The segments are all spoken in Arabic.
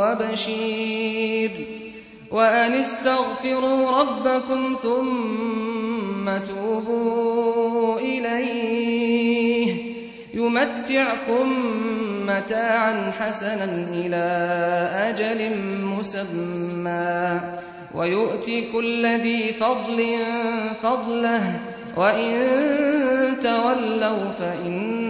وبشير. وأن استغفروا ربكم ثم توبوا إليه. يمتعكم متاعا حسنا إلى أجل مسمى. ويؤتي كل ذي فضل فضله. وإن تولوا فإني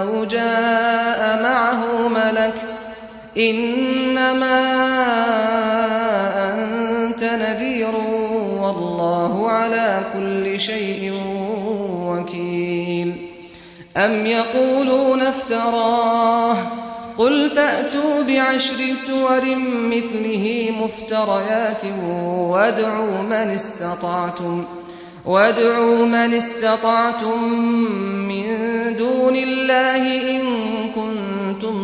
أو جاء معه ملك إنما أنت نذير والله على كل شيء وكيل. أم يقولون افتراه؟ قل فأتوا بعشر سور مثله مفتريات وادعوا من استطعتم وادعوا من استطعتم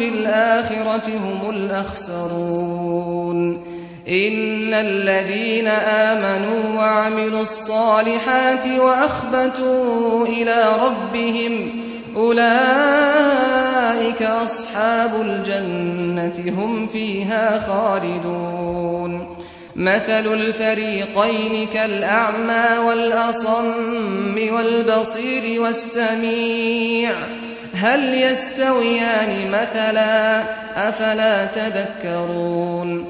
أنهم في الآخرة هم الأخسرون. إن الذين آمنوا وعملوا الصالحات وأخبتوا إلى ربهم أولئك أصحاب الجنة هم فيها خالدون. مثل الفريقين كالأعمى والأصم والبصير والسميع. هل يستويان مثلا؟ أفلا تذكرون؟